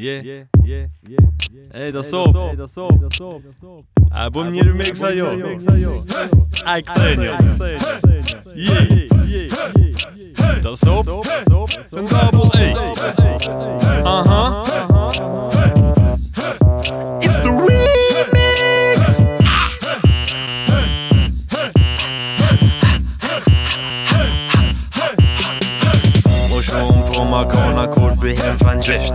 Yeah, yeah, soep. Ej, soep. so. soep. da so. A bom nie remixajo. Aj, ksenio. Je, je, Da soep. Een double E. Aha. It's the remix. Korbehin franjisht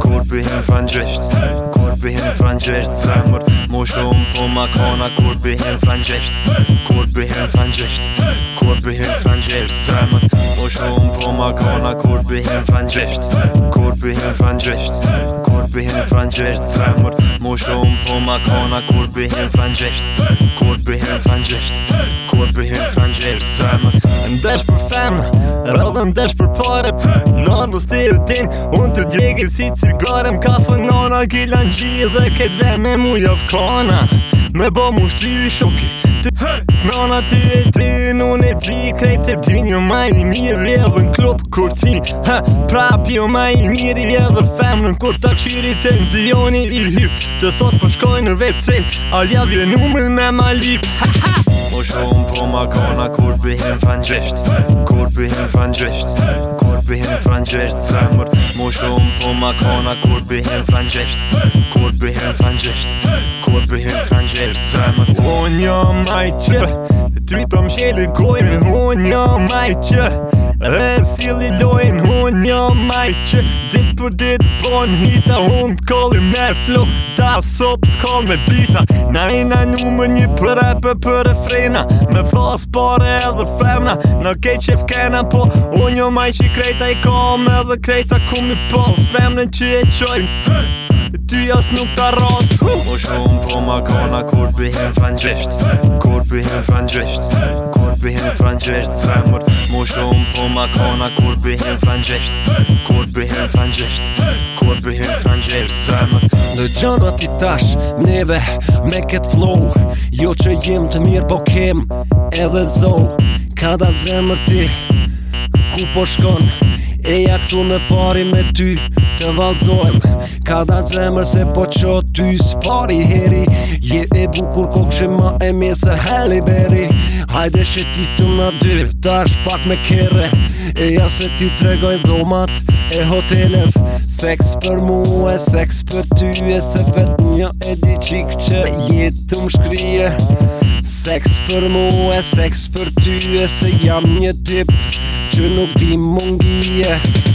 Korbehin franjisht Korbehin franjisht Zemër Mo shumë po ma kona Korbehin franjisht Korbehin franjisht Korbehin franjisht Zemër Mo shumë po ma kona Korbehin franjisht Korbehin franjisht Korbehin franjisht Zemër Mo shumë po ma kona Korbehin franjisht Korbehin franjisht Korbehin franjisht Zemër dalë në desh për pare Nërë në stilë tim Unë të djegi si cigare Më kafë nona gila në Dhe këtë ve me mu javë Me bo mu shtri shoki Të hey! nona ti e ti Nune e ti krejt të ti Një maj i mirë edhe në kur ti ha! Prap jo maj i mirë edhe femrën Kur të qiri të i hyp Të thot për po shkoj në vetë Al javje numër me malik Ha ha Më shumë po ma kona kur bëhin frangisht Kur beheim frantschlecht kur beheim frantschlecht zamort mos drum vom po makana kur beheim frantschlecht kur beheim frantschlecht kur beheim frantschlecht zamort when your mychte tweet om schele goe in hon no Dhe si li lojnë hunë një maj që Dit për dit bon hita hum t'kollin me flu Da sop t'koll me bita Na i na një më një për e për për e frina Me pas pare edhe femna Në kej që fkena po U një maj që krejta i kom edhe krejta ku mi pas femnën që e qojnë Ty jas nuk ta ras Po shumë po ma kona kur pëhen frangisht Kur pëhen frangisht bëhen frangjesht Femur Mo shumë po ma kona kur bëhen frangjesht Kur bëhen frangjesht Kur bëhen frangjesht Femur Në gjona ti tash Neve me ket flow Jo që jim të mirë po kem Edhe zoh Ka dal zemër ti Ku po shkon E ja këtu në pari me ty Të valzojmë Ka dal zemër se po qo ty Spari Spari heri Je e bukur kokë që ma e mje se heli beri Hajde shë ti të nga dy, ta pak me kere E ja se ti tregoj dhomat e hotelev Sex për mu e sex për ty e se vet një e di qik që jetë të më shkrije Sex për mu e sex për ty e se jam një tip që nuk di mungi e